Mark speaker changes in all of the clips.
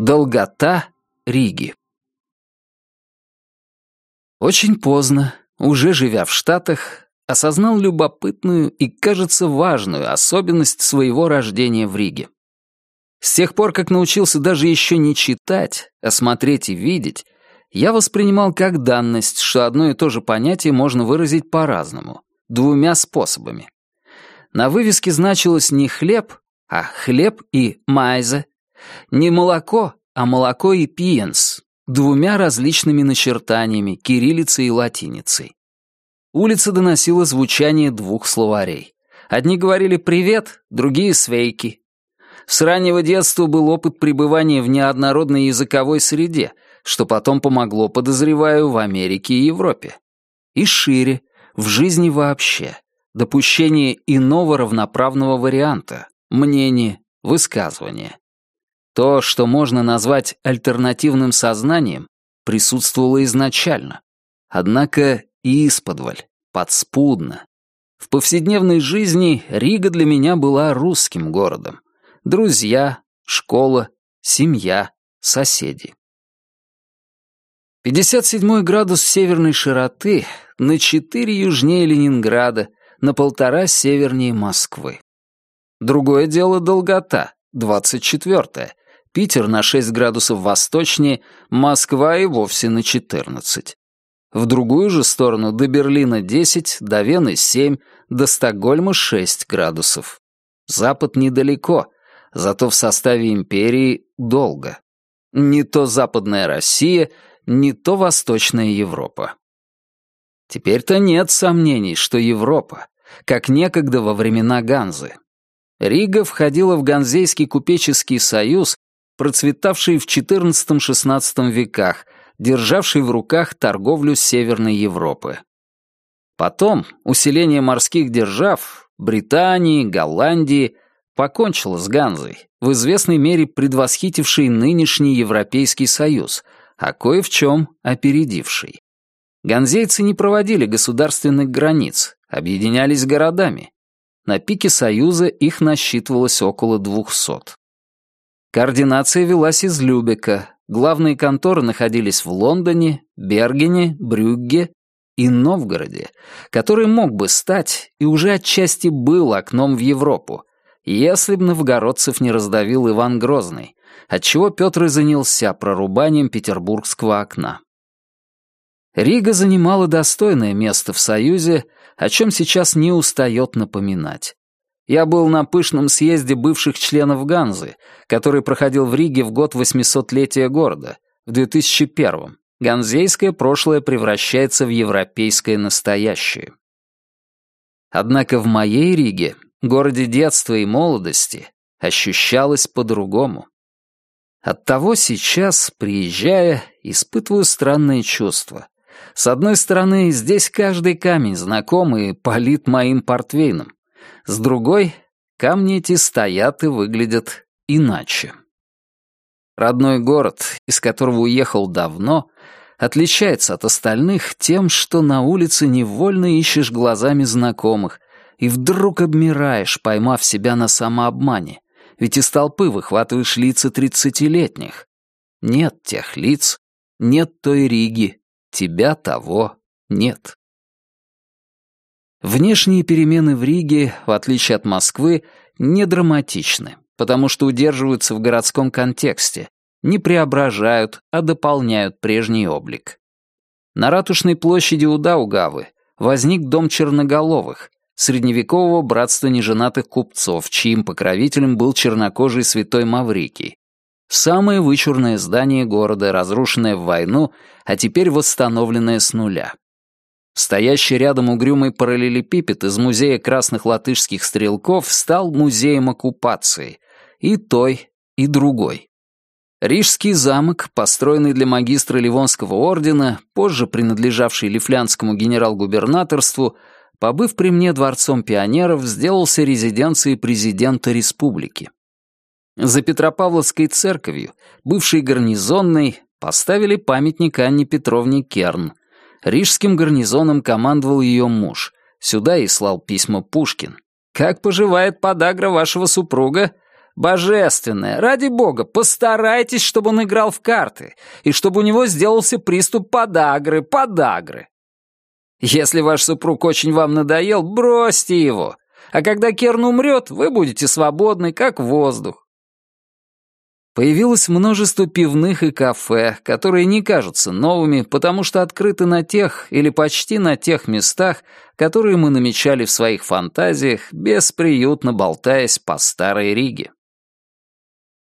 Speaker 1: Долгота Риги Очень поздно, уже живя в Штатах, осознал любопытную и, кажется, важную особенность своего рождения в Риге. С тех пор, как научился даже еще не читать, а смотреть и видеть, я воспринимал как данность, что одно и то же понятие можно выразить по-разному, двумя способами. На вывеске значилось не хлеб, а хлеб и майзе, не молоко, а молоко и пиенс, двумя различными начертаниями, кириллицей и латиницей. Улица доносила звучание двух словарей. Одни говорили «привет», другие «свейки». С раннего детства был опыт пребывания в неоднородной языковой среде, что потом помогло, подозреваю, в Америке и Европе. И шире, в жизни вообще, допущение иного равноправного варианта, мнения, высказывания. То, что можно назвать альтернативным сознанием, присутствовало изначально. Однако и исподволь, подспудно. В повседневной жизни Рига для меня была русским городом. Друзья, школа, семья, соседи. 57 градус северной широты на 4 южнее Ленинграда, на полтора севернее Москвы. Другое дело долгота, 24 Питер на 6 градусов восточнее, Москва и вовсе на 14. В другую же сторону до Берлина 10, до Вены 7, до Стокгольма 6 градусов. Запад недалеко, зато в составе империи долго. Не то Западная Россия, не то Восточная Европа. Теперь-то нет сомнений, что Европа, как некогда во времена Ганзы. Рига входила в Ганзейский купеческий союз процветавший в XIV-XVI веках, державший в руках торговлю Северной Европы. Потом усиление морских держав Британии, Голландии покончило с Ганзой, в известной мере предвосхитивший нынешний Европейский Союз, а кое в чем опередивший. Ганзейцы не проводили государственных границ, объединялись городами. На пике Союза их насчитывалось около двухсот. Координация велась из Любека. Главные конторы находились в Лондоне, Бергене, Брюгге и Новгороде, который мог бы стать и уже отчасти был окном в Европу, если б новгородцев не раздавил Иван Грозный, отчего Петр и занялся прорубанием петербургского окна. Рига занимала достойное место в Союзе, о чем сейчас не устает напоминать. Я был на пышном съезде бывших членов Ганзы, который проходил в Риге в год 800-летия города, в 2001-м. Ганзейское прошлое превращается в европейское настоящее. Однако в моей Риге, городе детства и молодости, ощущалось по-другому. Оттого сейчас, приезжая, испытываю странные чувства. С одной стороны, здесь каждый камень знакомый и полит моим портвейном. С другой, камни эти стоят и выглядят иначе. Родной город, из которого уехал давно, отличается от остальных тем, что на улице невольно ищешь глазами знакомых и вдруг обмираешь, поймав себя на самообмане, ведь из толпы выхватываешь лица тридцатилетних. Нет тех лиц, нет той Риги, тебя того нет. Внешние перемены в Риге, в отличие от Москвы, не драматичны, потому что удерживаются в городском контексте, не преображают, а дополняют прежний облик. На Ратушной площади у Даугавы возник дом черноголовых, средневекового братства неженатых купцов, чьим покровителем был чернокожий святой Маврикий. Самое вычурное здание города, разрушенное в войну, а теперь восстановленное с нуля. Стоящий рядом угрюмый параллелепипед из музея красных латышских стрелков стал музеем оккупации. И той, и другой. Рижский замок, построенный для магистра Ливонского ордена, позже принадлежавший Лифлянскому генерал-губернаторству, побыв при мне дворцом пионеров, сделался резиденцией президента республики. За Петропавловской церковью, бывшей гарнизонной, поставили памятник Анне Петровне Керн. Рижским гарнизоном командовал ее муж. Сюда и слал письма Пушкин. «Как поживает подагра вашего супруга?» «Божественная! Ради бога, постарайтесь, чтобы он играл в карты, и чтобы у него сделался приступ подагры, подагры!» Если ваш супруг очень вам надоел, бросьте его. А когда Керн умрет, вы будете свободны, как воздух. Появилось множество пивных и кафе, которые не кажутся новыми, потому что открыты на тех или почти на тех местах, которые мы намечали в своих фантазиях, бесприютно болтаясь по старой Риге.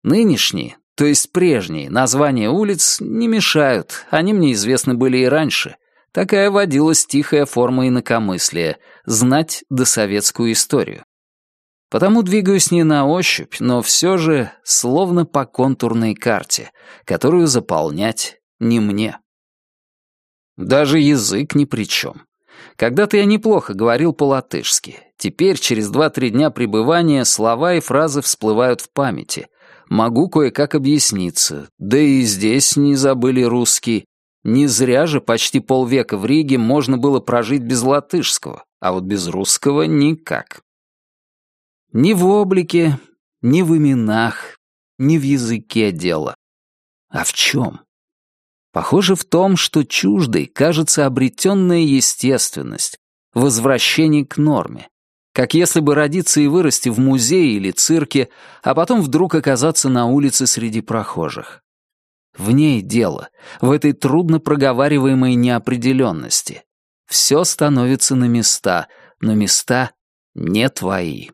Speaker 1: Нынешние, то есть прежние, названия улиц не мешают, они мне известны были и раньше. Такая водилась тихая форма инакомыслия — знать досоветскую историю. Потому двигаюсь не на ощупь, но все же словно по контурной карте, которую заполнять не мне. Даже язык ни при чем. Когда-то я неплохо говорил по-латышски. Теперь, через два-три дня пребывания, слова и фразы всплывают в памяти. Могу кое-как объясниться. Да и здесь не забыли русский. Не зря же почти полвека в Риге можно было прожить без латышского, а вот без русского никак. Ни в облике, ни в именах, ни в языке дело. А в чем? Похоже в том, что чуждой кажется обретенная естественность, возвращение к норме. Как если бы родиться и вырасти в музее или цирке, а потом вдруг оказаться на улице среди прохожих. В ней дело, в этой трудно проговариваемой неопределенности. Все становится на места, но места не твои.